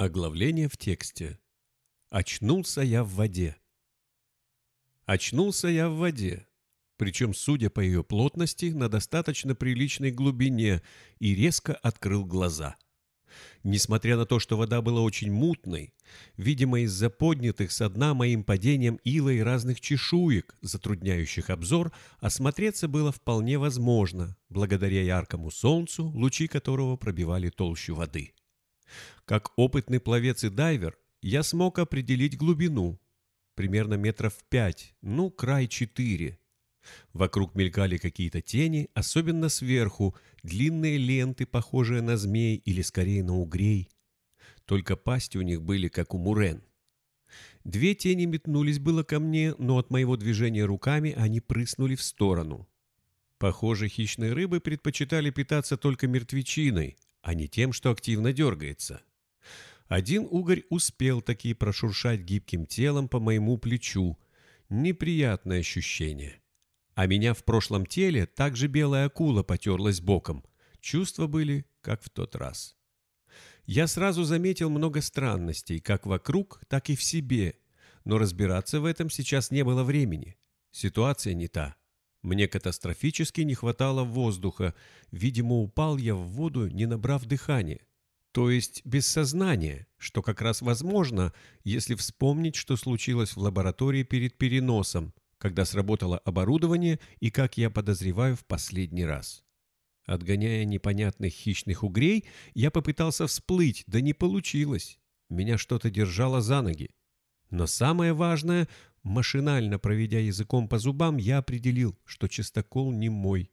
Оглавление в тексте. Очнулся я в воде. Очнулся я в воде, причем, судя по ее плотности, на достаточно приличной глубине, и резко открыл глаза. Несмотря на то, что вода была очень мутной, видимо, из-за поднятых со дна моим падением ила и разных чешуек, затрудняющих обзор, осмотреться было вполне возможно, благодаря яркому солнцу, лучи которого пробивали толщу воды. Как опытный пловец и дайвер, я смог определить глубину. Примерно метров пять, ну, край четыре. Вокруг мелькали какие-то тени, особенно сверху, длинные ленты, похожие на змей или скорее на угрей. Только пасти у них были, как у мурен. Две тени метнулись было ко мне, но от моего движения руками они прыснули в сторону. Похоже, хищные рыбы предпочитали питаться только мертвечиной, а не тем, что активно дергается. Один угорь успел таки прошуршать гибким телом по моему плечу. Неприятное ощущение. А меня в прошлом теле также белая акула потерлась боком. Чувства были, как в тот раз. Я сразу заметил много странностей, как вокруг, так и в себе, но разбираться в этом сейчас не было времени. Ситуация не та. Мне катастрофически не хватало воздуха. Видимо, упал я в воду, не набрав дыхания. То есть без сознания, что как раз возможно, если вспомнить, что случилось в лаборатории перед переносом, когда сработало оборудование и, как я подозреваю, в последний раз. Отгоняя непонятных хищных угрей, я попытался всплыть, да не получилось. Меня что-то держало за ноги. Но самое важное, машинально проведя языком по зубам, я определил, что чистокол не мой.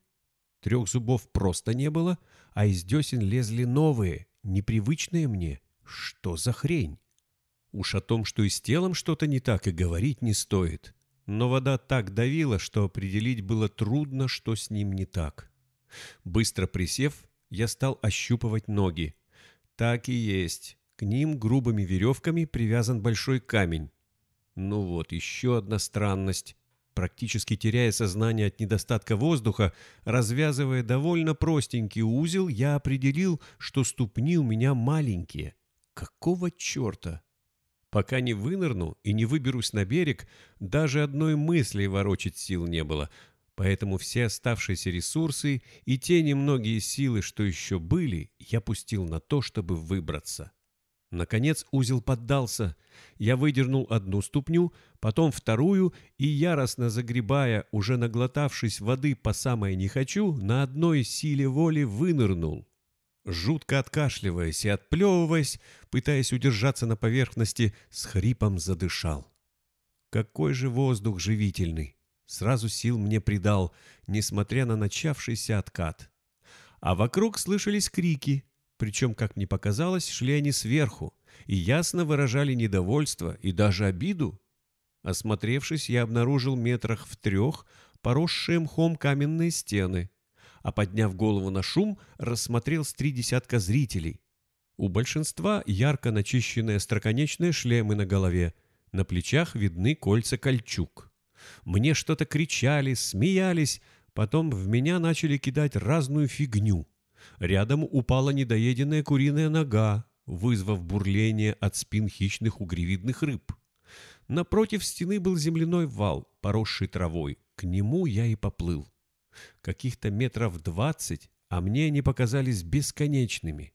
Трех зубов просто не было, а из десен лезли новые, непривычные мне. Что за хрень? Уж о том, что и с телом что-то не так, и говорить не стоит. Но вода так давила, что определить было трудно, что с ним не так. Быстро присев, я стал ощупывать ноги. Так и есть. К ним грубыми веревками привязан большой камень. Ну вот, еще одна странность. Практически теряя сознание от недостатка воздуха, развязывая довольно простенький узел, я определил, что ступни у меня маленькие. Какого черта? Пока не вынырну и не выберусь на берег, даже одной мысли ворочать сил не было, поэтому все оставшиеся ресурсы и те немногие силы, что еще были, я пустил на то, чтобы выбраться. Наконец узел поддался. Я выдернул одну ступню, потом вторую и, яростно загребая, уже наглотавшись воды по самое не хочу, на одной силе воли вынырнул. Жутко откашливаясь и отплевываясь, пытаясь удержаться на поверхности, с хрипом задышал. Какой же воздух живительный! Сразу сил мне придал, несмотря на начавшийся откат. А вокруг слышались крики, причем, как мне показалось, шли они сверху и ясно выражали недовольство и даже обиду. Осмотревшись, я обнаружил метрах в трех поросшие мхом каменные стены, а подняв голову на шум, рассмотрел с три десятка зрителей. У большинства ярко начищенные остроконечные шлемы на голове, на плечах видны кольца кольчуг. Мне что-то кричали, смеялись, потом в меня начали кидать разную фигню. Рядом упала недоеденная куриная нога, вызвав бурление от спин хищных угревидных рыб. Напротив стены был земляной вал, поросший травой. К нему я и поплыл. Каких-то метров двадцать, а мне они показались бесконечными.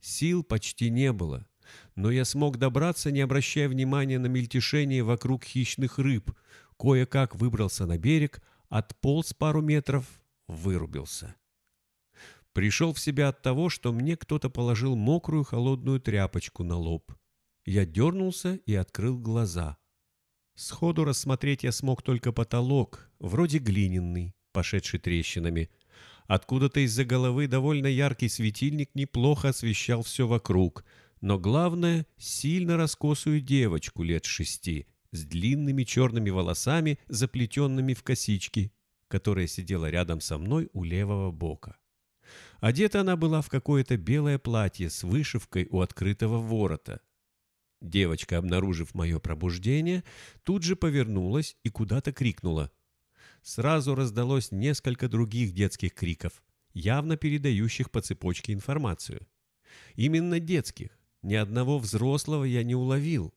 Сил почти не было, но я смог добраться, не обращая внимания на мельтешение вокруг хищных рыб, кое-как выбрался на берег, отполз пару метров, вырубился. Пришел в себя от того, что мне кто-то положил мокрую холодную тряпочку на лоб. Я дернулся и открыл глаза. Сходу рассмотреть я смог только потолок, вроде глиняный, пошедший трещинами. Откуда-то из-за головы довольно яркий светильник неплохо освещал все вокруг, но главное — сильно раскосую девочку лет шести, с длинными черными волосами, заплетенными в косички, которая сидела рядом со мной у левого бока. Одета она была в какое-то белое платье с вышивкой у открытого ворота. Девочка, обнаружив мое пробуждение, тут же повернулась и куда-то крикнула. Сразу раздалось несколько других детских криков, явно передающих по цепочке информацию. Именно детских. ни одного взрослого я не уловил.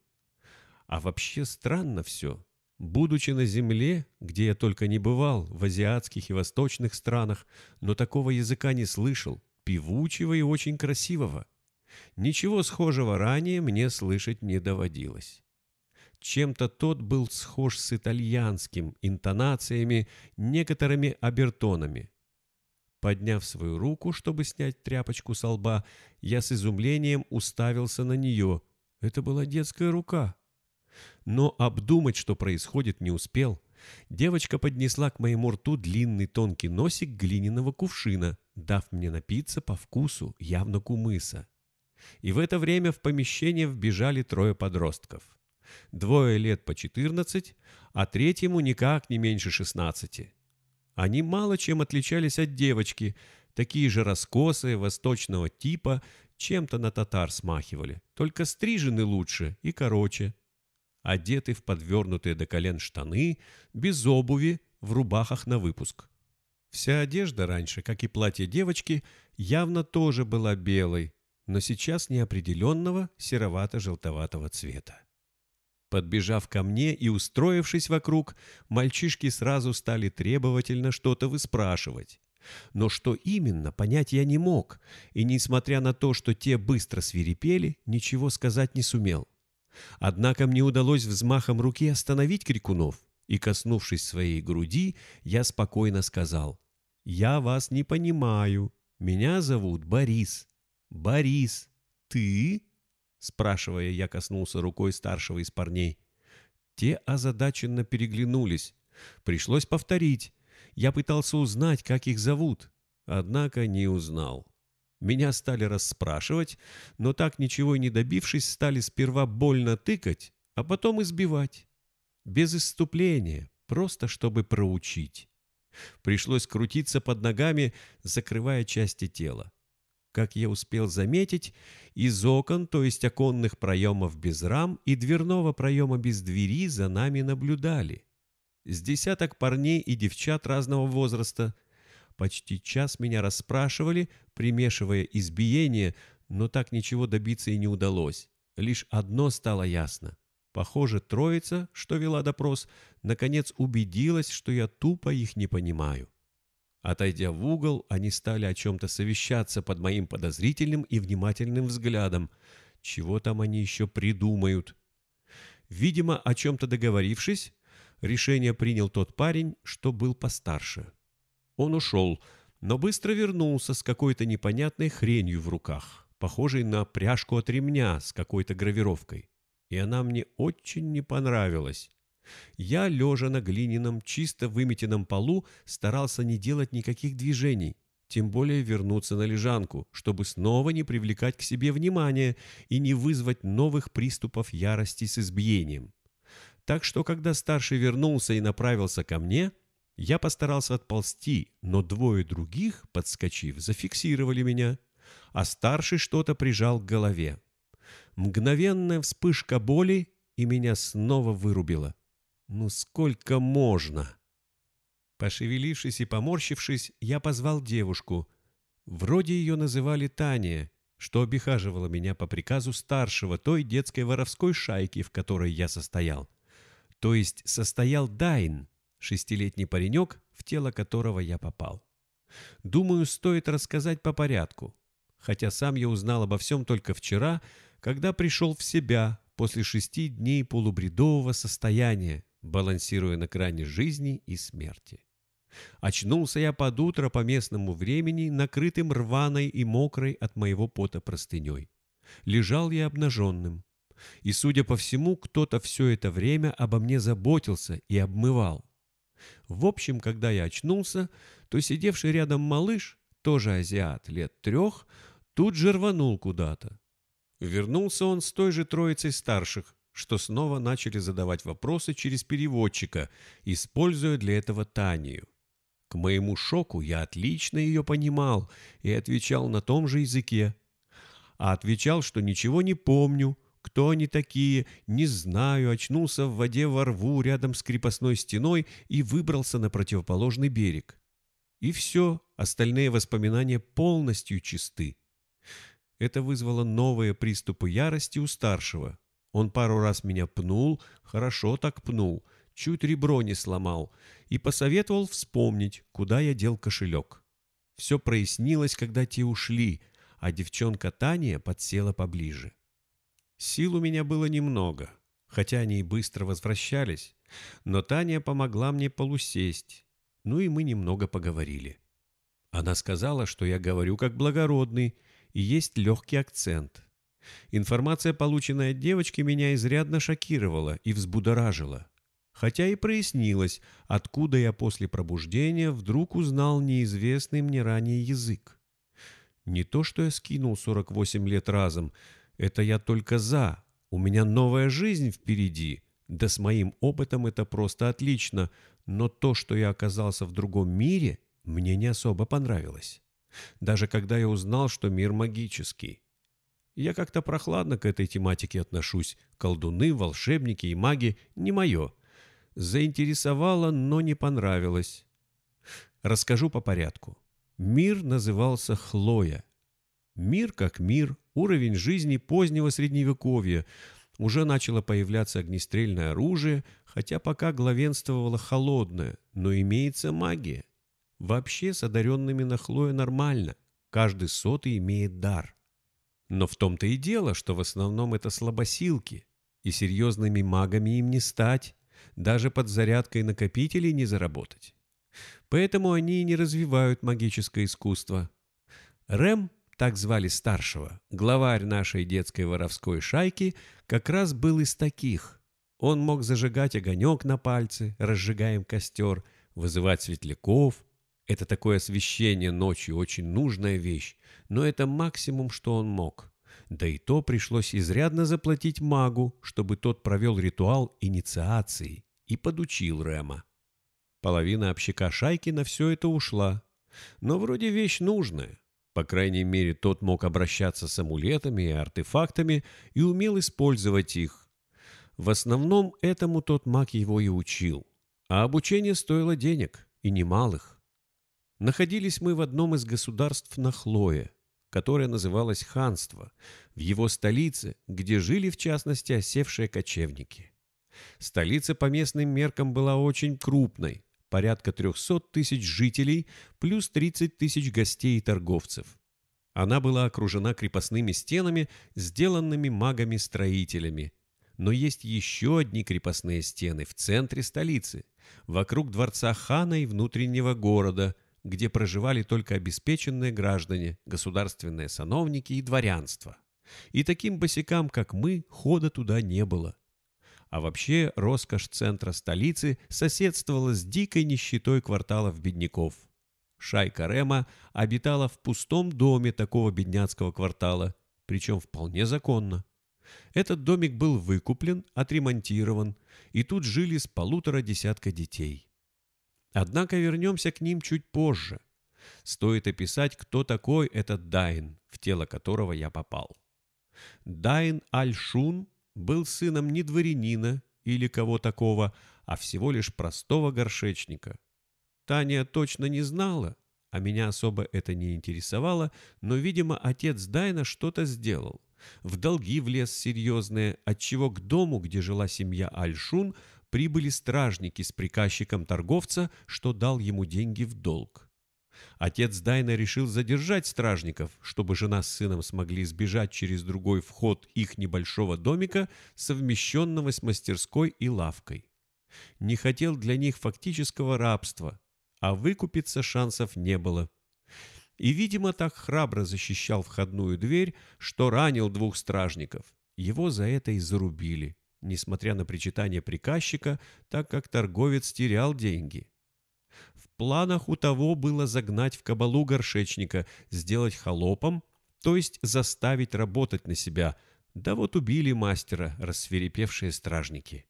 А вообще странно все. Будучи на земле, где я только не бывал, в азиатских и восточных странах, но такого языка не слышал, певучего и очень красивого. Ничего схожего ранее мне слышать не доводилось. Чем-то тот был схож с итальянским, интонациями, некоторыми обертонами. Подняв свою руку, чтобы снять тряпочку со лба, я с изумлением уставился на нее. Это была детская рука. Но обдумать, что происходит, не успел. Девочка поднесла к моему рту длинный тонкий носик глиняного кувшина, дав мне напиться по вкусу, явно кумыса. И в это время в помещение вбежали трое подростков. Двое лет по 14, а третьему никак не меньше 16. Они мало чем отличались от девочки, такие же раскосые, восточного типа, чем-то на татар смахивали, только стрижены лучше и короче. Одеты в подвернутые до колен штаны, без обуви, в рубахах на выпуск. Вся одежда раньше, как и платье девочки, явно тоже была белой, но сейчас неопределенного серовато-желтоватого цвета. Подбежав ко мне и устроившись вокруг, мальчишки сразу стали требовательно что-то выспрашивать. Но что именно, понять я не мог, и, несмотря на то, что те быстро свирепели, ничего сказать не сумел. Однако мне удалось взмахом руки остановить крикунов, и, коснувшись своей груди, я спокойно сказал, «Я вас не понимаю. Меня зовут Борис. «Борис, ты?» Спрашивая, я коснулся рукой старшего из парней. Те озадаченно переглянулись. Пришлось повторить. Я пытался узнать, как их зовут, однако не узнал. Меня стали расспрашивать, но так ничего и не добившись, стали сперва больно тыкать, а потом избивать. Без исступления, просто чтобы проучить. Пришлось крутиться под ногами, закрывая части тела. Как я успел заметить, из окон, то есть оконных проемов без рам и дверного проема без двери за нами наблюдали. С десяток парней и девчат разного возраста. Почти час меня расспрашивали, примешивая избиение, но так ничего добиться и не удалось. Лишь одно стало ясно. Похоже, троица, что вела допрос, наконец убедилась, что я тупо их не понимаю. Отойдя в угол, они стали о чем-то совещаться под моим подозрительным и внимательным взглядом. Чего там они еще придумают? Видимо, о чем-то договорившись, решение принял тот парень, что был постарше. Он ушел, но быстро вернулся с какой-то непонятной хренью в руках, похожей на пряжку от ремня с какой-то гравировкой. И она мне очень не понравилась. Я, лежа на глиняном, чисто выметенном полу, старался не делать никаких движений, тем более вернуться на лежанку, чтобы снова не привлекать к себе внимания и не вызвать новых приступов ярости с избиением. Так что, когда старший вернулся и направился ко мне, я постарался отползти, но двое других, подскочив, зафиксировали меня, а старший что-то прижал к голове. Мгновенная вспышка боли, и меня снова вырубило. Ну сколько можно? Пошевелившись и поморщившись, я позвал девушку. Вроде ее называли Таня, что обихаживала меня по приказу старшего той детской воровской шайки, в которой я состоял. То есть состоял Дайн, шестилетний паренек, в тело которого я попал. Думаю, стоит рассказать по порядку, хотя сам я узнал обо всем только вчера, когда пришел в себя после шести дней полубредового состояния, балансируя на грани жизни и смерти. Очнулся я под утро по местному времени, накрытым рваной и мокрой от моего пота простыней. Лежал я обнаженным. И, судя по всему, кто-то все это время обо мне заботился и обмывал. В общем, когда я очнулся, то сидевший рядом малыш, тоже азиат, лет трех, тут же рванул куда-то. Вернулся он с той же троицей старших, что снова начали задавать вопросы через переводчика, используя для этого Танию. К моему шоку я отлично ее понимал и отвечал на том же языке. А отвечал, что ничего не помню, кто они такие, не знаю, очнулся в воде во рву рядом с крепостной стеной и выбрался на противоположный берег. И все, остальные воспоминания полностью чисты. Это вызвало новые приступы ярости у старшего. Он пару раз меня пнул, хорошо так пнул, чуть ребро не сломал, и посоветовал вспомнить, куда я дел кошелек. Все прояснилось, когда те ушли, а девчонка Таня подсела поближе. Сил у меня было немного, хотя они и быстро возвращались, но Таня помогла мне полусесть, ну и мы немного поговорили. Она сказала, что я говорю как благородный, и есть легкий акцент. Информация, полученная от девочки, меня изрядно шокировала и взбудоражила. Хотя и прояснилось, откуда я после пробуждения вдруг узнал неизвестный мне ранее язык. Не то, что я скинул 48 лет разом, это я только за. У меня новая жизнь впереди. Да с моим опытом это просто отлично. Но то, что я оказался в другом мире, мне не особо понравилось. Даже когда я узнал, что мир магический. Я как-то прохладно к этой тематике отношусь. Колдуны, волшебники и маги — не мое. Заинтересовало, но не понравилось. Расскажу по порядку. Мир назывался Хлоя. Мир как мир, уровень жизни позднего средневековья. Уже начало появляться огнестрельное оружие, хотя пока главенствовало холодное, но имеется магия. Вообще с одаренными на Хлое нормально. Каждый сотый имеет дар. Но в том-то и дело, что в основном это слабосилки, и серьезными магами им не стать, даже под зарядкой накопителей не заработать. Поэтому они и не развивают магическое искусство. Рэм так звали старшего, главарь нашей детской воровской шайки, как раз был из таких. Он мог зажигать огонек на пальце, разжигаем костер, вызывать светляков. Это такое освещение ночью очень нужная вещь, но это максимум, что он мог. Да и то пришлось изрядно заплатить магу, чтобы тот провел ритуал инициации и подучил Рема. Половина общака шайки на все это ушла. Но вроде вещь нужная. По крайней мере, тот мог обращаться с амулетами и артефактами и умел использовать их. В основном этому тот маг его и учил. А обучение стоило денег, и немалых. Находились мы в одном из государств на Хлое, которое называлось ханство, в его столице, где жили в частности осевшие кочевники. Столица по местным меркам была очень крупной, порядка 300 тысяч жителей, плюс 30 тысяч гостей и торговцев. Она была окружена крепостными стенами, сделанными магами-строителями. Но есть еще одни крепостные стены в центре столицы, вокруг дворца хана и внутреннего города, где проживали только обеспеченные граждане, государственные сановники и дворянство. И таким босикам, как мы, хода туда не было. А вообще роскошь центра столицы соседствовала с дикой нищетой кварталов бедняков. Шайка Рема обитала в пустом доме такого бедняцкого квартала, причем вполне законно. Этот домик был выкуплен, отремонтирован, и тут жили с полутора десятка детей. Однако вернемся к ним чуть позже. Стоит описать, кто такой этот Дайн, в тело которого я попал. Дайн Аль-Шун был сыном не дворянина или кого такого, а всего лишь простого горшечника. Таня точно не знала, а меня особо это не интересовало, но, видимо, отец Дайна что-то сделал. В долги влез серьезные, отчего к дому, где жила семья Альшун, прибыли стражники с приказчиком торговца, что дал ему деньги в долг. Отец Дайна решил задержать стражников, чтобы жена с сыном смогли сбежать через другой вход их небольшого домика, совмещенного с мастерской и лавкой. Не хотел для них фактического рабства, а выкупиться шансов не было. И, видимо, так храбро защищал входную дверь, что ранил двух стражников. Его за это и зарубили, несмотря на причитание приказчика, так как торговец терял деньги. Планах у того было загнать в кабалу горшечника, сделать холопом, то есть заставить работать на себя. Да вот убили мастера, рассверепевшие стражники.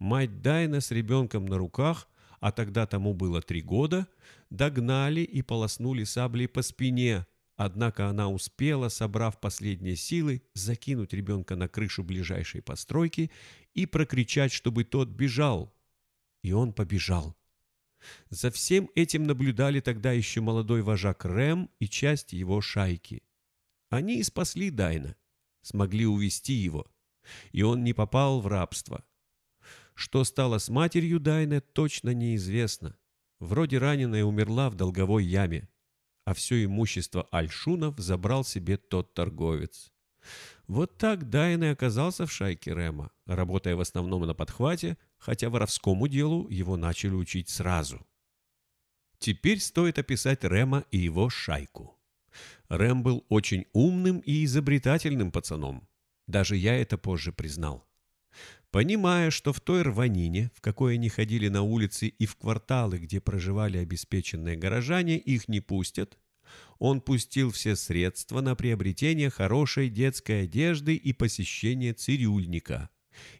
Мать Дайна с ребенком на руках, а тогда тому было три года, догнали и полоснули саблей по спине, Однако она успела, собрав последние силы, закинуть ребенка на крышу ближайшей постройки и прокричать, чтобы тот бежал. И он побежал. За всем этим наблюдали тогда еще молодой вожак Рэм и часть его шайки. Они и спасли Дайна, смогли увести его, и он не попал в рабство. Что стало с матерью Дайна, точно неизвестно. Вроде раненая умерла в долговой яме, а все имущество Альшунов забрал себе тот торговец. Вот так Дайн и оказался в шайке Рема, работая в основном на подхвате, хотя воровскому делу его начали учить сразу. Теперь стоит описать Рема и его шайку. Рэм был очень умным и изобретательным пацаном. Даже я это позже признал. Понимая, что в той рванине, в какой они ходили на улицы и в кварталы, где проживали обеспеченные горожане, их не пустят, он пустил все средства на приобретение хорошей детской одежды и посещение цирюльника.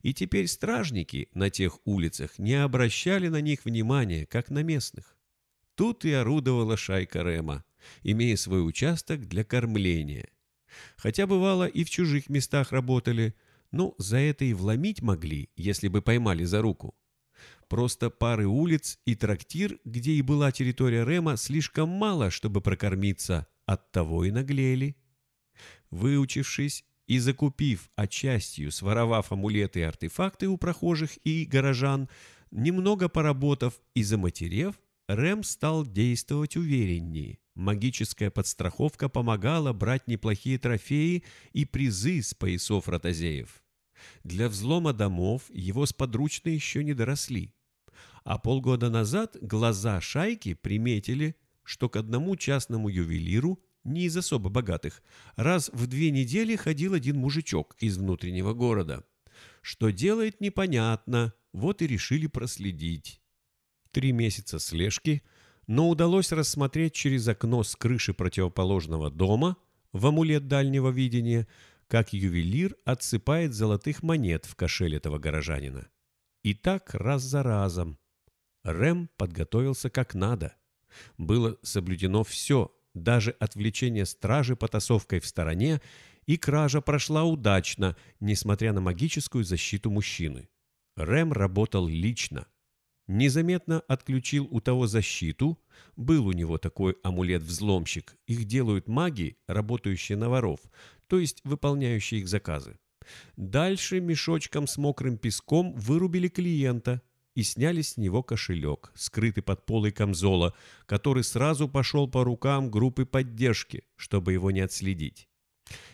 И теперь стражники на тех улицах не обращали на них внимания, как на местных. Тут и орудовала шайка Рема, имея свой участок для кормления. Хотя бывало и в чужих местах работали, но за это и вломить могли, если бы поймали за руку. Просто пары улиц и трактир, где и была территория Рема, слишком мало, чтобы прокормиться, оттого и наглели. Выучившись и закупив, а своровав амулеты и артефакты у прохожих и горожан, немного поработав и заматерев, Рэм стал действовать увереннее. Магическая подстраховка помогала брать неплохие трофеи и призы с поясов ротозеев. Для взлома домов его сподручные еще не доросли. А полгода назад глаза шайки приметили, что к одному частному ювелиру, не из особо богатых, раз в две недели ходил один мужичок из внутреннего города. Что делает, непонятно, вот и решили проследить. Три месяца слежки, но удалось рассмотреть через окно с крыши противоположного дома в амулет дальнего видения, как ювелир отсыпает золотых монет в кошель этого горожанина. И так раз за разом. Рэм подготовился как надо. Было соблюдено все, даже отвлечение стражи потасовкой в стороне, и кража прошла удачно, несмотря на магическую защиту мужчины. Рэм работал лично, Незаметно отключил у того защиту. Был у него такой амулет-взломщик. Их делают маги, работающие на воров, то есть выполняющие их заказы. Дальше мешочком с мокрым песком вырубили клиента и сняли с него кошелек, скрытый под полой камзола, который сразу пошел по рукам группы поддержки, чтобы его не отследить.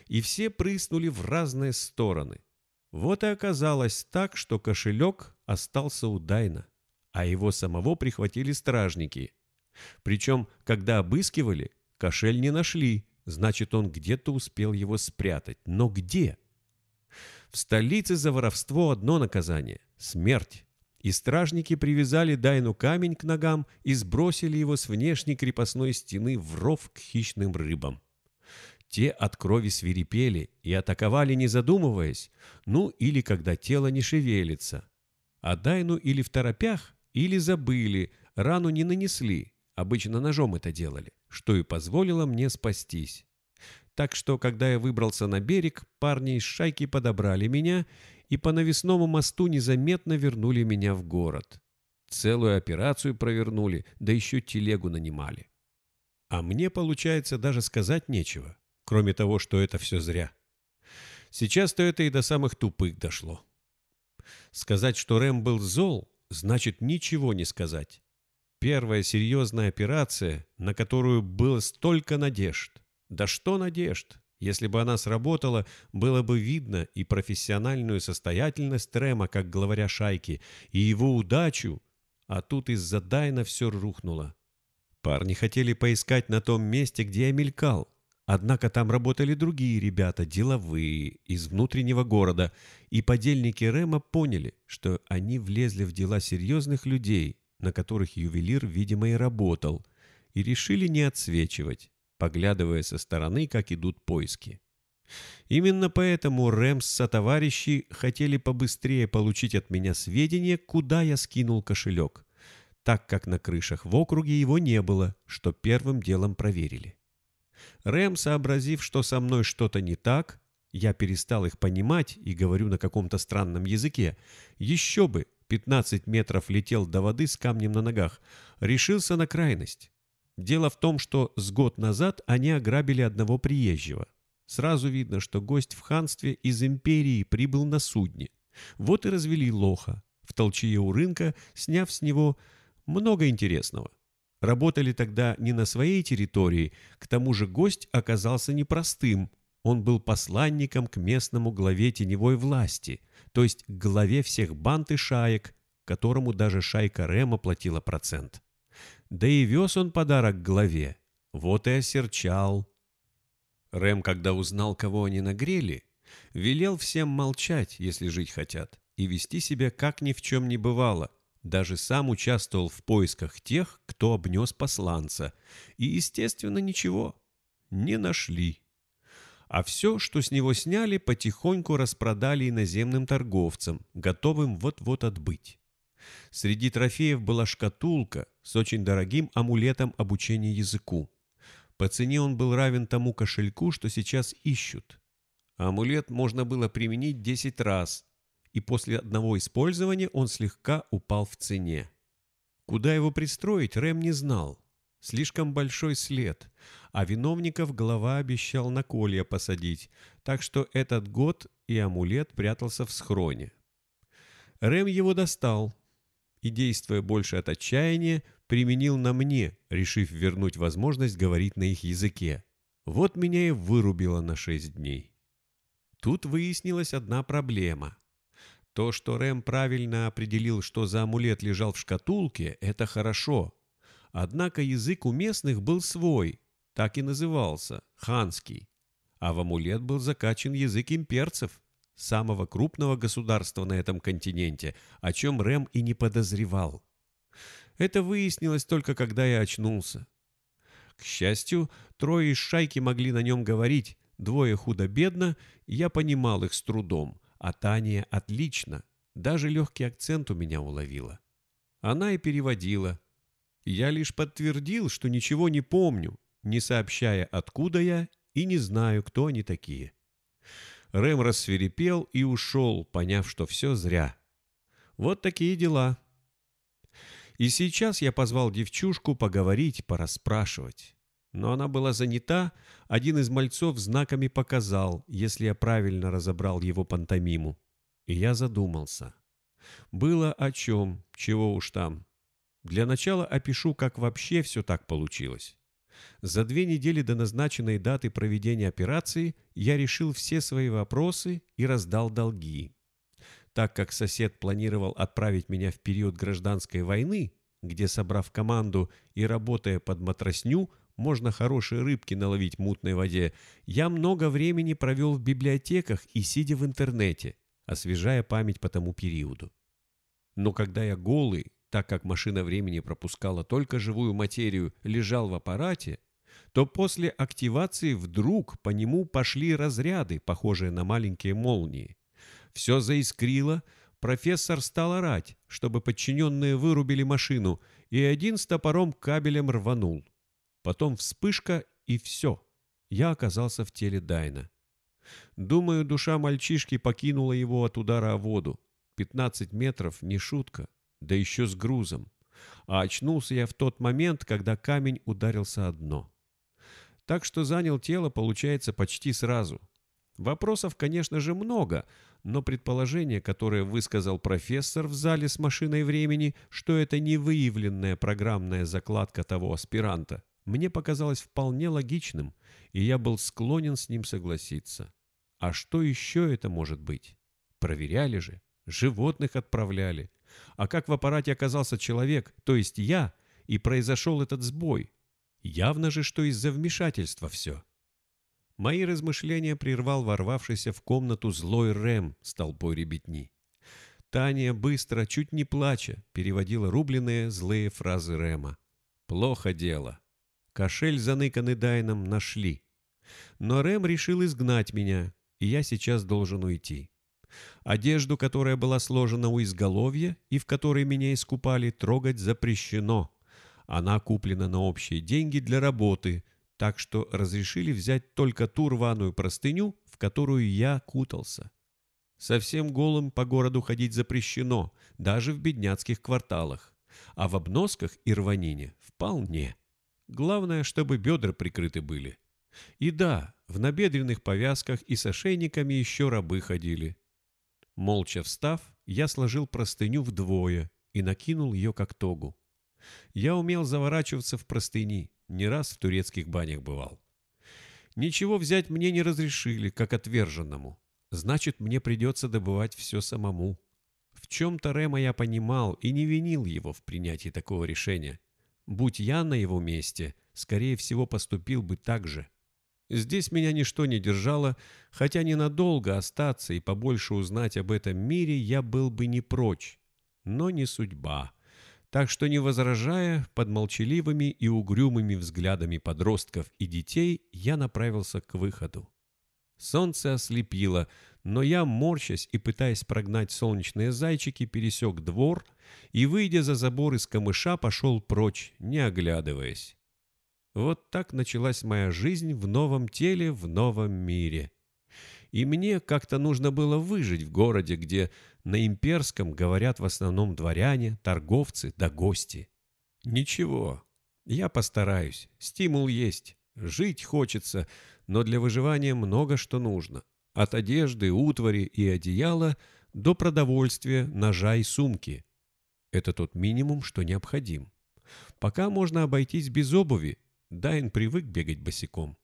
И все прыснули в разные стороны. Вот и оказалось так, что кошелек остался у Дайна а его самого прихватили стражники. Причем, когда обыскивали, кошель не нашли, значит, он где-то успел его спрятать. Но где? В столице за воровство одно наказание — смерть. И стражники привязали Дайну камень к ногам и сбросили его с внешней крепостной стены в ров к хищным рыбам. Те от крови свирепели и атаковали, не задумываясь, ну или когда тело не шевелится. А Дайну или в торопях, или забыли, рану не нанесли, обычно ножом это делали, что и позволило мне спастись. Так что, когда я выбрался на берег, парни из шайки подобрали меня и по навесному мосту незаметно вернули меня в город. Целую операцию провернули, да еще телегу нанимали. А мне, получается, даже сказать нечего, кроме того, что это все зря. Сейчас-то это и до самых тупых дошло. Сказать, что Рэм был зол, значит ничего не сказать. Первая серьезная операция, на которую было столько надежд. Да что надежд? Если бы она сработала, было бы видно и профессиональную состоятельность Трема как главаря шайки, и его удачу, а тут из-за Дайна все рухнуло. Парни хотели поискать на том месте, где я мелькал, Однако там работали другие ребята, деловые, из внутреннего города, и подельники Рема поняли, что они влезли в дела серьезных людей, на которых ювелир, видимо, и работал, и решили не отсвечивать, поглядывая со стороны, как идут поиски. Именно поэтому Рэм с сотоварищи хотели побыстрее получить от меня сведения, куда я скинул кошелек, так как на крышах в округе его не было, что первым делом проверили. Рэм, сообразив, что со мной что-то не так, я перестал их понимать и говорю на каком-то странном языке. Еще бы, 15 метров летел до воды с камнем на ногах. Решился на крайность. Дело в том, что с год назад они ограбили одного приезжего. Сразу видно, что гость в ханстве из империи прибыл на судне. Вот и развели лоха, в толчье у рынка, сняв с него много интересного. Работали тогда не на своей территории, к тому же гость оказался непростым. Он был посланником к местному главе теневой власти, то есть главе всех банд и шаек, которому даже шайка Рема платила процент. Да и вез он подарок главе, вот и осерчал. Рэм, когда узнал, кого они нагрели, велел всем молчать, если жить хотят, и вести себя как ни в чем не бывало. Даже сам участвовал в поисках тех, кто обнес посланца. И, естественно, ничего. Не нашли. А все, что с него сняли, потихоньку распродали иноземным торговцам, готовым вот-вот отбыть. Среди трофеев была шкатулка с очень дорогим амулетом обучения языку. По цене он был равен тому кошельку, что сейчас ищут. Амулет можно было применить 10 раз, и после одного использования он слегка упал в цене. Куда его пристроить, Рэм не знал. Слишком большой след, а виновников глава обещал на колья посадить, так что этот год и амулет прятался в схроне. Рэм его достал и, действуя больше от отчаяния, применил на мне, решив вернуть возможность говорить на их языке. Вот меня и вырубило на шесть дней. Тут выяснилась одна проблема. То, что Рэм правильно определил, что за амулет лежал в шкатулке, это хорошо. Однако язык у местных был свой, так и назывался, ханский. А в амулет был закачан язык имперцев, самого крупного государства на этом континенте, о чем Рэм и не подозревал. Это выяснилось только когда я очнулся. К счастью, трое из шайки могли на нем говорить, двое худо-бедно, я понимал их с трудом, а Таня отлично, даже легкий акцент у меня уловила. Она и переводила. Я лишь подтвердил, что ничего не помню, не сообщая, откуда я, и не знаю, кто они такие. Рэм рассверепел и ушел, поняв, что все зря. Вот такие дела. И сейчас я позвал девчушку поговорить, порасспрашивать. Но она была занята, один из мальцов знаками показал, если я правильно разобрал его пантомиму. И я задумался. Было о чем, чего уж там. Для начала опишу, как вообще все так получилось. За две недели до назначенной даты проведения операции я решил все свои вопросы и раздал долги. Так как сосед планировал отправить меня в период гражданской войны, где, собрав команду и работая под матросню, можно хорошие рыбки наловить в мутной воде, я много времени провел в библиотеках и сидя в интернете, освежая память по тому периоду. Но когда я голый, так как машина времени пропускала только живую материю, лежал в аппарате, то после активации вдруг по нему пошли разряды, похожие на маленькие молнии. Все заискрило, профессор стал орать, чтобы подчиненные вырубили машину, и один с топором кабелем рванул. Потом вспышка, и все. Я оказался в теле Дайна. Думаю, душа мальчишки покинула его от удара о воду. 15 метров — не шутка, да еще с грузом. А очнулся я в тот момент, когда камень ударился о дно. Так что занял тело, получается, почти сразу. Вопросов, конечно же, много, но предположение, которое высказал профессор в зале с машиной времени, что это не выявленная программная закладка того аспиранта, мне показалось вполне логичным, и я был склонен с ним согласиться. А что еще это может быть? Проверяли же, животных отправляли. А как в аппарате оказался человек, то есть я, и произошел этот сбой? Явно же, что из-за вмешательства все. Мои размышления прервал ворвавшийся в комнату злой Рэм с толпой ребятни. Таня быстро, чуть не плача, переводила рубленные злые фразы Рэма. «Плохо дело. Кошель, заныканный Дайном, нашли. Но Рэм решил изгнать меня, и я сейчас должен уйти. Одежду, которая была сложена у изголовья и в которой меня искупали, трогать запрещено. Она куплена на общие деньги для работы – так что разрешили взять только ту рваную простыню, в которую я кутался. Совсем голым по городу ходить запрещено, даже в бедняцких кварталах, а в обносках и рванине вполне. Главное, чтобы бедра прикрыты были. И да, в набедренных повязках и с ошейниками еще рабы ходили. Молча встав, я сложил простыню вдвое и накинул ее как тогу. Я умел заворачиваться в простыни, не раз в турецких банях бывал. Ничего взять мне не разрешили, как отверженному. Значит, мне придется добывать все самому. В чем-то Рема я понимал и не винил его в принятии такого решения. Будь я на его месте, скорее всего, поступил бы так же. Здесь меня ничто не держало, хотя ненадолго остаться и побольше узнать об этом мире я был бы не прочь. Но не судьба. Так что, не возражая, под молчаливыми и угрюмыми взглядами подростков и детей я направился к выходу. Солнце ослепило, но я, морщась и пытаясь прогнать солнечные зайчики, пересек двор и, выйдя за забор из камыша, пошел прочь, не оглядываясь. Вот так началась моя жизнь в новом теле, в новом мире. И мне как-то нужно было выжить в городе, где на имперском говорят в основном дворяне, торговцы да гости. Ничего, я постараюсь, стимул есть, жить хочется, но для выживания много что нужно. От одежды, утвари и одеяла до продовольствия, ножа и сумки. Это тот минимум, что необходим. Пока можно обойтись без обуви, Дайн привык бегать босиком.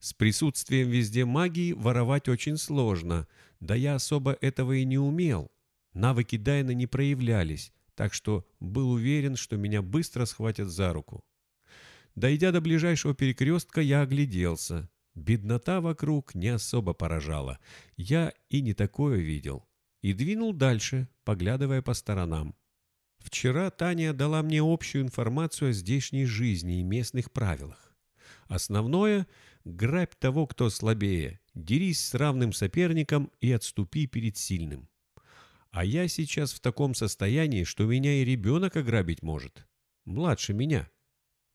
С присутствием везде магии воровать очень сложно, да я особо этого и не умел. Навыки Дайна не проявлялись, так что был уверен, что меня быстро схватят за руку. Дойдя до ближайшего перекрестка, я огляделся. Беднота вокруг не особо поражала. Я и не такое видел. И двинул дальше, поглядывая по сторонам. Вчера Таня дала мне общую информацию о здешней жизни и местных правилах. Основное – грабь того, кто слабее, дерись с равным соперником и отступи перед сильным. А я сейчас в таком состоянии, что меня и ребенок ограбить может. Младше меня.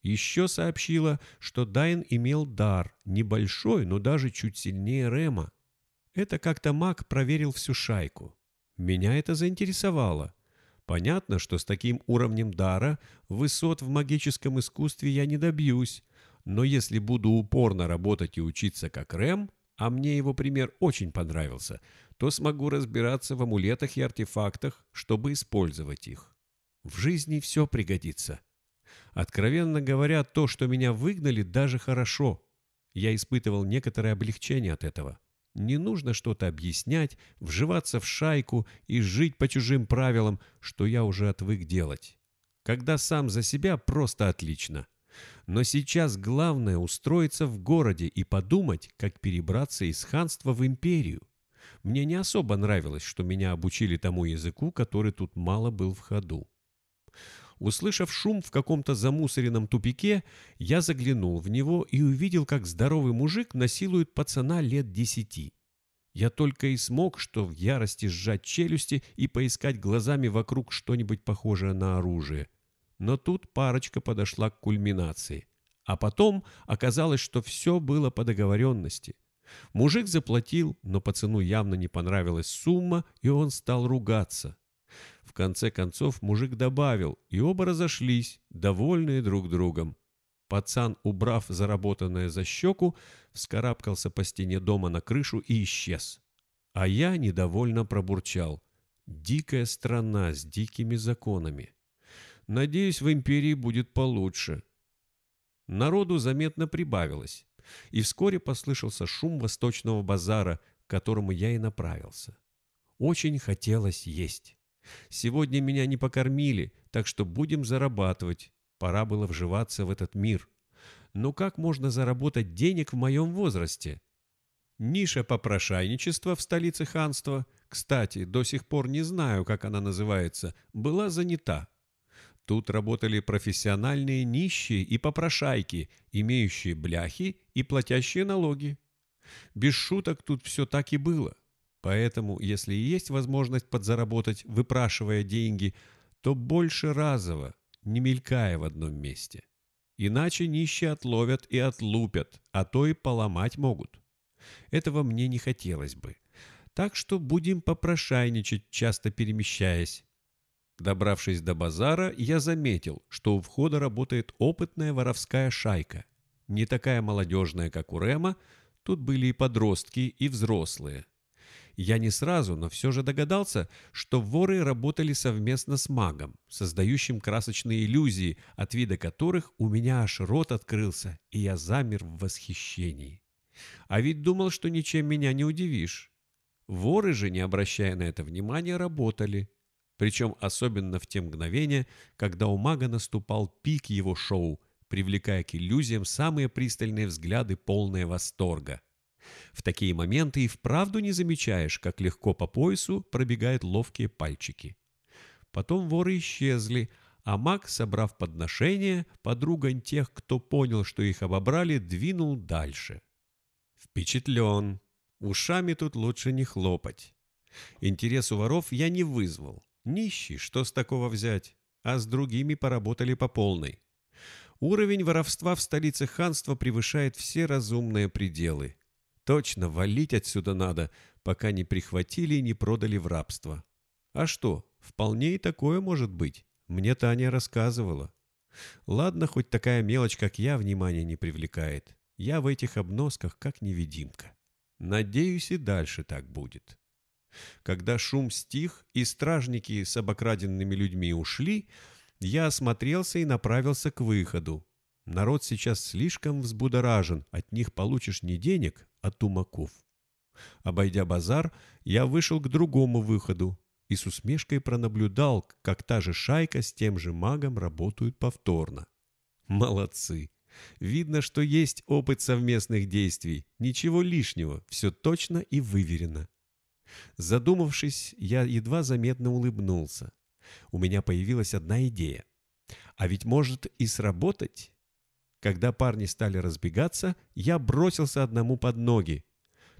Еще сообщила, что Дайн имел дар, небольшой, но даже чуть сильнее Рема. Это как-то маг проверил всю шайку. Меня это заинтересовало. Понятно, что с таким уровнем дара высот в магическом искусстве я не добьюсь, но если буду упорно работать и учиться как Рэм, а мне его пример очень понравился, то смогу разбираться в амулетах и артефактах, чтобы использовать их. В жизни все пригодится. Откровенно говоря, то, что меня выгнали, даже хорошо. Я испытывал некоторое облегчение от этого. Не нужно что-то объяснять, вживаться в шайку и жить по чужим правилам, что я уже отвык делать. Когда сам за себя, просто отлично. Но сейчас главное устроиться в городе и подумать, как перебраться из ханства в империю. Мне не особо нравилось, что меня обучили тому языку, который тут мало был в ходу. Услышав шум в каком-то замусоренном тупике, я заглянул в него и увидел, как здоровый мужик насилует пацана лет десяти. Я только и смог, что в ярости сжать челюсти и поискать глазами вокруг что-нибудь похожее на оружие. Но тут парочка подошла к кульминации. А потом оказалось, что все было по договоренности. Мужик заплатил, но пацану явно не понравилась сумма, и он стал ругаться. Конце концов мужик добавил, и оба разошлись, довольные друг другом. Пацан, убрав заработанное за щеку, вскарабкался по стене дома на крышу и исчез. А я недовольно пробурчал. Дикая страна с дикими законами. Надеюсь, в империи будет получше. Народу заметно прибавилось, и вскоре послышался шум восточного базара, к которому я и направился. Очень хотелось есть. Сегодня меня не покормили, так что будем зарабатывать. Пора было вживаться в этот мир. Но как можно заработать денег в моем возрасте? Ниша попрошайничества в столице ханства, кстати, до сих пор не знаю, как она называется, была занята. Тут работали профессиональные нищие и попрошайки, имеющие бляхи и платящие налоги. Без шуток тут все так и было. Поэтому, если и есть возможность подзаработать, выпрашивая деньги, то больше разово, не мелькая в одном месте. Иначе нищие отловят и отлупят, а то и поломать могут. Этого мне не хотелось бы. Так что будем попрошайничать, часто перемещаясь. Добравшись до базара, я заметил, что у входа работает опытная воровская шайка. не такая молодежная, как у Рема, тут были и подростки, и взрослые. Я не сразу, но все же догадался, что воры работали совместно с магом, создающим красочные иллюзии, от вида которых у меня аж рот открылся, и я замер в восхищении. А ведь думал, что ничем меня не удивишь. Воры же, не обращая на это внимания, работали. Причем особенно в те мгновения, когда у мага наступал пик его шоу, привлекая к иллюзиям самые пристальные взгляды, полные восторга. В такие моменты и вправду не замечаешь, как легко по поясу пробегают ловкие пальчики. Потом воры исчезли, а маг, собрав подношение, подругань тех, кто понял, что их обобрали, двинул дальше. Впечатлен. Ушами тут лучше не хлопать. Интерес у воров я не вызвал. Нищий, что с такого взять? А с другими поработали по полной. Уровень воровства в столице ханства превышает все разумные пределы. Точно, валить отсюда надо, пока не прихватили и не продали в рабство. А что, вполне и такое может быть. Мне Таня рассказывала. Ладно, хоть такая мелочь, как я, внимания не привлекает. Я в этих обносках как невидимка. Надеюсь, и дальше так будет. Когда шум стих и стражники с обокраденными людьми ушли, я осмотрелся и направился к выходу. Народ сейчас слишком взбудоражен, от них получишь не денег, а тумаков. Обойдя базар, я вышел к другому выходу и с усмешкой пронаблюдал, как та же шайка с тем же магом работают повторно. Молодцы! Видно, что есть опыт совместных действий, ничего лишнего, все точно и выверено. Задумавшись, я едва заметно улыбнулся. У меня появилась одна идея. А ведь может и сработать. Когда парни стали разбегаться, я бросился одному под ноги.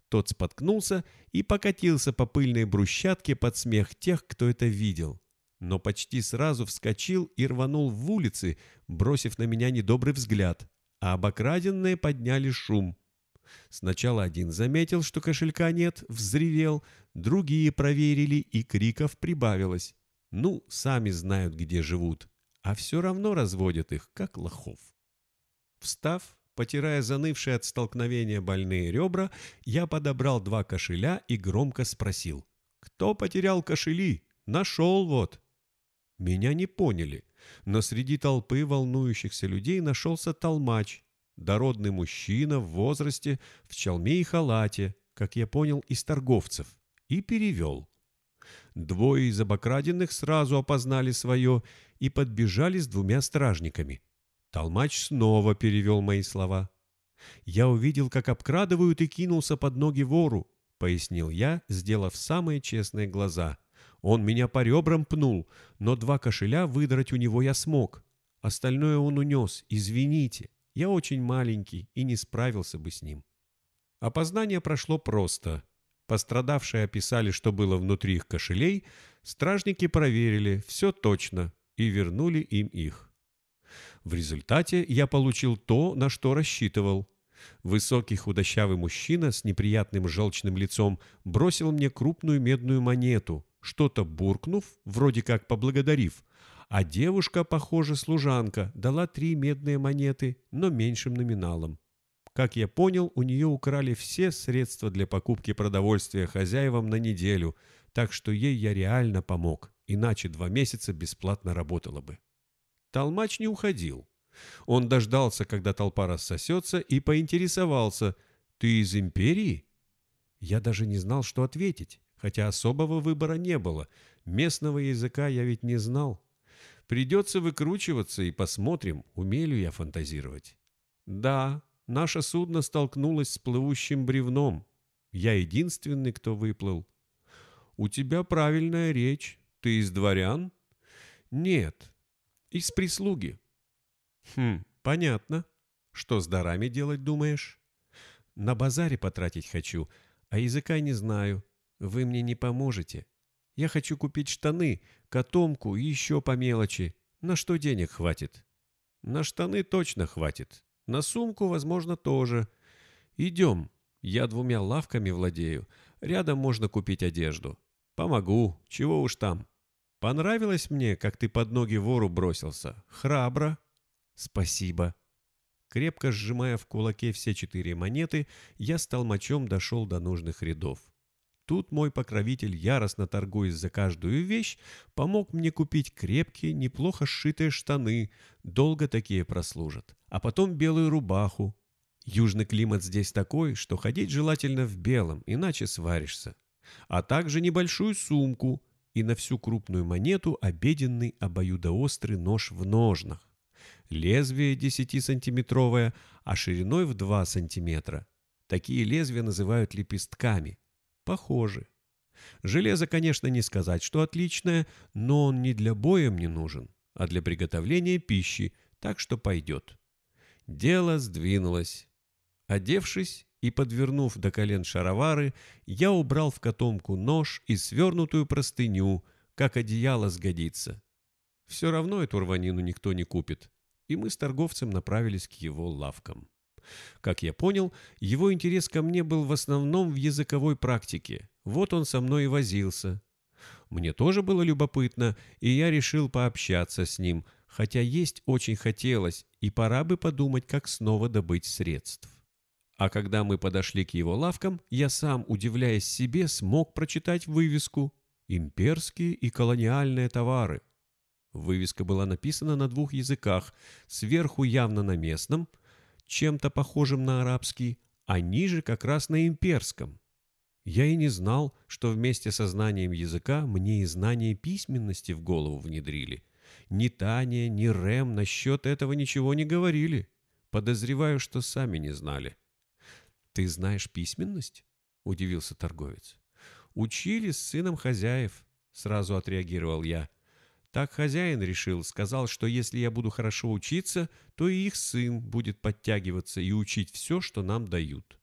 Тот споткнулся и покатился по пыльной брусчатке под смех тех, кто это видел. Но почти сразу вскочил и рванул в улицы, бросив на меня недобрый взгляд, а обокраденные подняли шум. Сначала один заметил, что кошелька нет, взревел, другие проверили, и криков прибавилось. Ну, сами знают, где живут, а все равно разводят их, как лохов. Встав, потирая занывшие от столкновения больные ребра, я подобрал два кошеля и громко спросил. «Кто потерял кошели? Нашел вот!» Меня не поняли, но среди толпы волнующихся людей нашелся толмач, дородный мужчина в возрасте, в чалме и халате, как я понял, из торговцев, и перевел. Двое из обокраденных сразу опознали свое и подбежали с двумя стражниками. Толмач снова перевел мои слова. «Я увидел, как обкрадывают и кинулся под ноги вору», — пояснил я, сделав самые честные глаза. «Он меня по ребрам пнул, но два кошеля выдрать у него я смог. Остальное он унес, извините. Я очень маленький и не справился бы с ним». Опознание прошло просто. Пострадавшие описали, что было внутри их кошелей, стражники проверили, все точно, и вернули им их. В результате я получил то, на что рассчитывал. Высокий худощавый мужчина с неприятным желчным лицом бросил мне крупную медную монету, что-то буркнув, вроде как поблагодарив, а девушка, похоже, служанка, дала три медные монеты, но меньшим номиналом. Как я понял, у нее украли все средства для покупки продовольствия хозяевам на неделю, так что ей я реально помог, иначе два месяца бесплатно работала бы. Толмач не уходил. Он дождался, когда толпа рассосется, и поинтересовался, «Ты из империи?» Я даже не знал, что ответить, хотя особого выбора не было. Местного языка я ведь не знал. Придется выкручиваться и посмотрим, умею ли я фантазировать. Да, наше судно столкнулось с плывущим бревном. Я единственный, кто выплыл. У тебя правильная речь. Ты из дворян? Нет, из прислуги. Хм, понятно. Что с дарами делать думаешь? На базаре потратить хочу, а языка не знаю. Вы мне не поможете. Я хочу купить штаны, котомку и еще по мелочи. На что денег хватит? На штаны точно хватит. На сумку, возможно, тоже. Идем. Я двумя лавками владею. Рядом можно купить одежду. Помогу. Чего уж там. Понравилось мне, как ты под ноги вору бросился? Храбро. Спасибо. Крепко сжимая в кулаке все четыре монеты, я с толмачом дошел до нужных рядов. Тут мой покровитель, яростно торгуясь за каждую вещь, помог мне купить крепкие, неплохо сшитые штаны, долго такие прослужат, а потом белую рубаху. Южный климат здесь такой, что ходить желательно в белом, иначе сваришься. А также небольшую сумку и на всю крупную монету обеденный обоюдоострый нож в ножнах. Лезвие 10-сантиметровое, а шириной в 2 сантиметра. Такие лезвия называют лепестками. Похожи. Железо, конечно, не сказать, что отличное, но он не для боя мне нужен, а для приготовления пищи, так что пойдет. Дело сдвинулось. Одевшись и подвернув до колен шаровары, я убрал в котомку нож и свернутую простыню, как одеяло сгодится. Все равно эту рванину никто не купит, и мы с торговцем направились к его лавкам. Как я понял, его интерес ко мне был в основном в языковой практике. Вот он со мной и возился. Мне тоже было любопытно, и я решил пообщаться с ним, хотя есть очень хотелось, и пора бы подумать, как снова добыть средств. А когда мы подошли к его лавкам, я сам, удивляясь себе, смог прочитать вывеску «Имперские и колониальные товары». Вывеска была написана на двух языках, сверху явно на местном, чем-то похожим на арабский, а ниже как раз на имперском. Я и не знал, что вместе со знанием языка мне и знание письменности в голову внедрили. Ни Таня, ни Рэм насчет этого ничего не говорили. Подозреваю, что сами не знали. «Ты знаешь письменность?» — удивился торговец. «Учили с сыном хозяев», — сразу отреагировал я. Так хозяин решил, сказал, что если я буду хорошо учиться, то и их сын будет подтягиваться и учить все, что нам дают.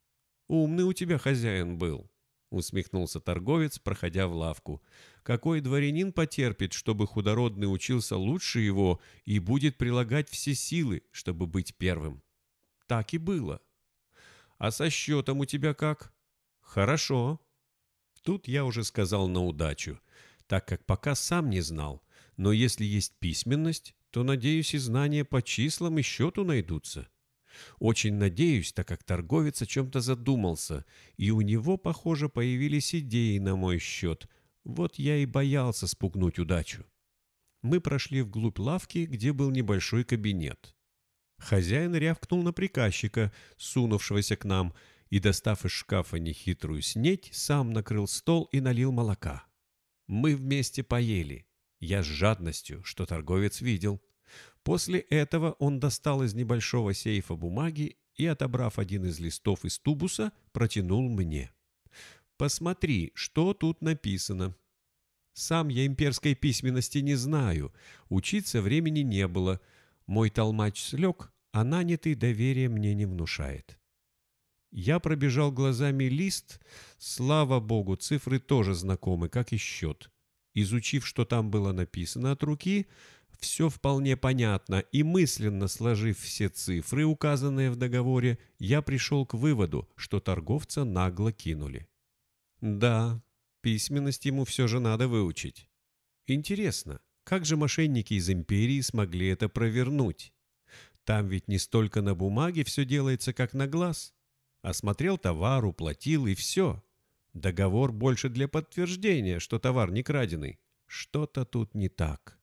«Умный у тебя хозяин был», — усмехнулся торговец, проходя в лавку. «Какой дворянин потерпит, чтобы худородный учился лучше его и будет прилагать все силы, чтобы быть первым?» Так и было. «А со счетом у тебя как?» «Хорошо». Тут я уже сказал на удачу, так как пока сам не знал, но если есть письменность, то, надеюсь, и знания по числам и счету найдутся. Очень надеюсь, так как торговец о чем-то задумался, и у него, похоже, появились идеи на мой счет. Вот я и боялся спугнуть удачу. Мы прошли вглубь лавки, где был небольшой кабинет. Хозяин рявкнул на приказчика, сунувшегося к нам, и, достав из шкафа нехитрую снеть, сам накрыл стол и налил молока. Мы вместе поели. Я с жадностью, что торговец видел. После этого он достал из небольшого сейфа бумаги и, отобрав один из листов из тубуса, протянул мне. «Посмотри, что тут написано». Сам я имперской письменности не знаю, учиться времени не было. Мой толмач слег, а нанятый доверие мне не внушает. Я пробежал глазами лист. Слава богу, цифры тоже знакомы, как и счет. Изучив, что там было написано от руки, все вполне понятно, и мысленно сложив все цифры, указанные в договоре, я пришел к выводу, что торговца нагло кинули. Да, письменность ему все же надо выучить. Интересно, как же мошенники из империи смогли это провернуть? Там ведь не столько на бумаге все делается, как на глаз. Осмотрел товар, уплатил и все. Договор больше для подтверждения, что товар не краденый. Что-то тут не так.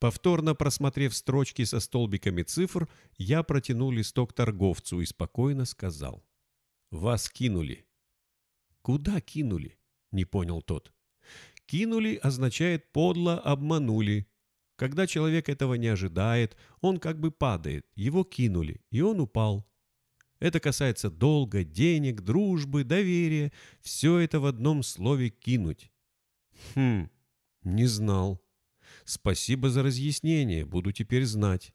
Повторно просмотрев строчки со столбиками цифр, я протянул листок торговцу и спокойно сказал. «Вас кинули». «Куда кинули?» — не понял тот. «Кинули» означает «подло обманули». Когда человек этого не ожидает, он как бы падает, его кинули, и он упал. Это касается долга, денег, дружбы, доверия. Все это в одном слове «кинуть». Хм, не знал. Спасибо за разъяснение, буду теперь знать.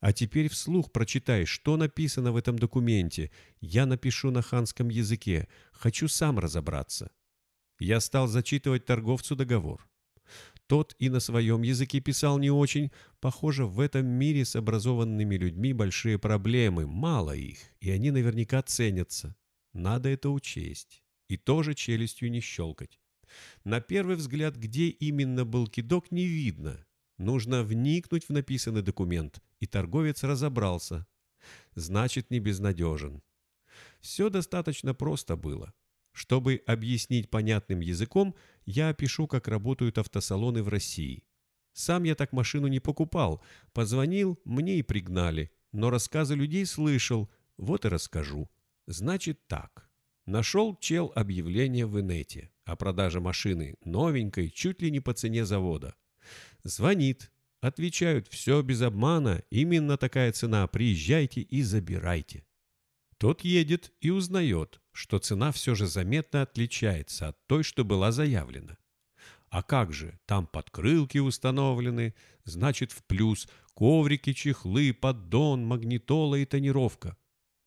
А теперь вслух прочитай, что написано в этом документе. Я напишу на ханском языке. Хочу сам разобраться. Я стал зачитывать торговцу договор. Тот и на своем языке писал не очень. Похоже, в этом мире с образованными людьми большие проблемы, мало их, и они наверняка ценятся. Надо это учесть. И тоже челюстью не щелкать. На первый взгляд, где именно был кидок, не видно. Нужно вникнуть в написанный документ, и торговец разобрался. Значит, не безнадежен. Все достаточно просто было. Чтобы объяснить понятным языком, я опишу, как работают автосалоны в России. Сам я так машину не покупал. Позвонил, мне и пригнали. Но рассказы людей слышал, вот и расскажу. Значит так. Нашел чел объявление в инете о продаже машины, новенькой, чуть ли не по цене завода. Звонит. Отвечают, все без обмана, именно такая цена, приезжайте и забирайте. Тот едет и узнает, что цена все же заметно отличается от той, что была заявлена. А как же, там подкрылки установлены, значит в плюс коврики, чехлы, поддон, магнитола и тонировка.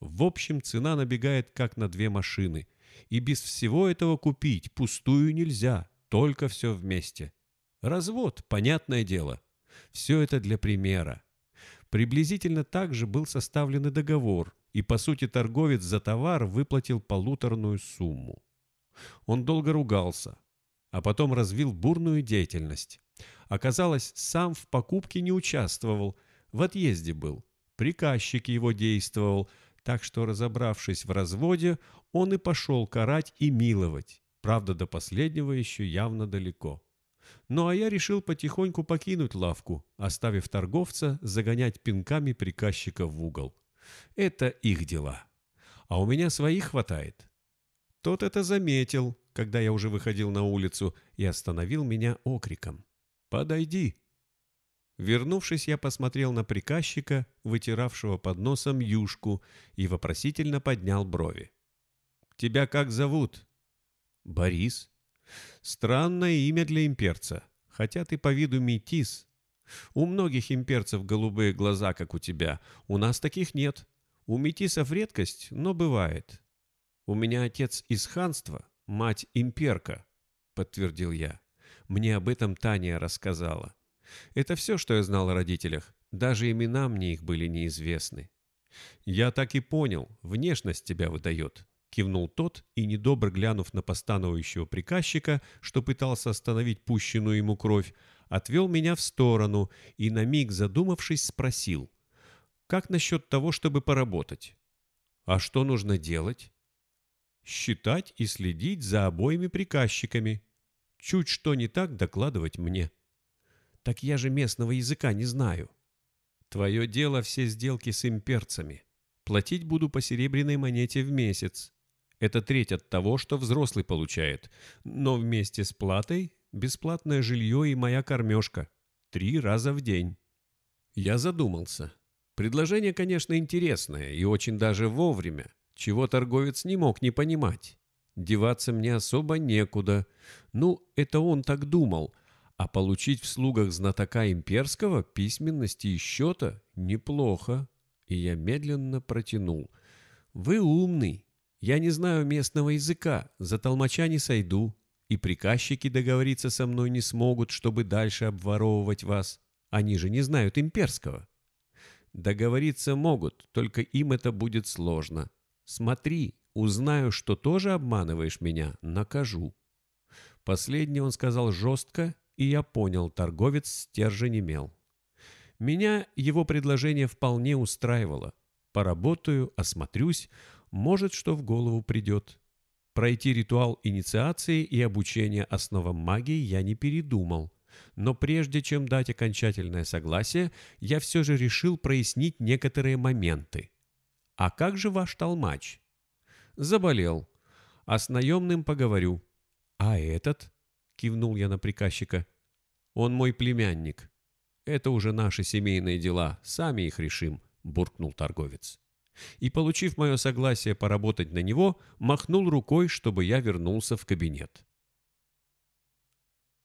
В общем, цена набегает как на две машины. И без всего этого купить пустую нельзя, только все вместе. Развод, понятное дело. Все это для примера. Приблизительно так же был составлен и договор, и, по сути, торговец за товар выплатил полуторную сумму. Он долго ругался, а потом развил бурную деятельность. Оказалось, сам в покупке не участвовал, в отъезде был. Приказчик его действовал, так что, разобравшись в разводе, он и пошел карать и миловать. Правда, до последнего еще явно далеко. Ну а я решил потихоньку покинуть лавку, оставив торговца загонять пинками приказчика в угол. Это их дела. А у меня своих хватает. Тот это заметил, когда я уже выходил на улицу, и остановил меня окриком. «Подойди!» Вернувшись, я посмотрел на приказчика, вытиравшего под носом юшку, и вопросительно поднял брови. «Тебя как зовут?» «Борис». «Странное имя для имперца, хотя ты по виду метис, у многих имперцев голубые глаза, как у тебя. У нас таких нет. У метисов редкость, но бывает. У меня отец из ханства, мать имперка, подтвердил я. Мне об этом Таня рассказала. Это все, что я знал о родителях. Даже имена мне их были неизвестны. Я так и понял, внешность тебя выдает. Кивнул тот и, недобро глянув на постановающего приказчика, что пытался остановить пущенную ему кровь, отвел меня в сторону и, на миг задумавшись, спросил, «Как насчет того, чтобы поработать?» «А что нужно делать?» «Считать и следить за обоими приказчиками. Чуть что не так докладывать мне». «Так я же местного языка не знаю». «Твое дело все сделки с имперцами. Платить буду по серебряной монете в месяц. Это треть от того, что взрослый получает, но вместе с платой бесплатное жилье и моя кормежка. Три раза в день. Я задумался. Предложение, конечно, интересное и очень даже вовремя, чего торговец не мог не понимать. Деваться мне особо некуда. Ну, это он так думал. А получить в слугах знатока имперского, письменности и счета неплохо. И я медленно протянул. «Вы умный. Я не знаю местного языка, за толмача не сойду и приказчики договориться со мной не смогут, чтобы дальше обворовывать вас. Они же не знают имперского. Договориться могут, только им это будет сложно. Смотри, узнаю, что тоже обманываешь меня, накажу. Последнее он сказал жестко, и я понял, торговец стержень имел. Меня его предложение вполне устраивало. Поработаю, осмотрюсь, может, что в голову придет. Пройти ритуал инициации и обучения основам магии я не передумал. Но прежде чем дать окончательное согласие, я все же решил прояснить некоторые моменты. «А как же ваш толмач?» «Заболел. А с наемным поговорю». «А этот?» — кивнул я на приказчика. «Он мой племянник. Это уже наши семейные дела, сами их решим», — буркнул торговец и, получив мое согласие поработать на него, махнул рукой, чтобы я вернулся в кабинет.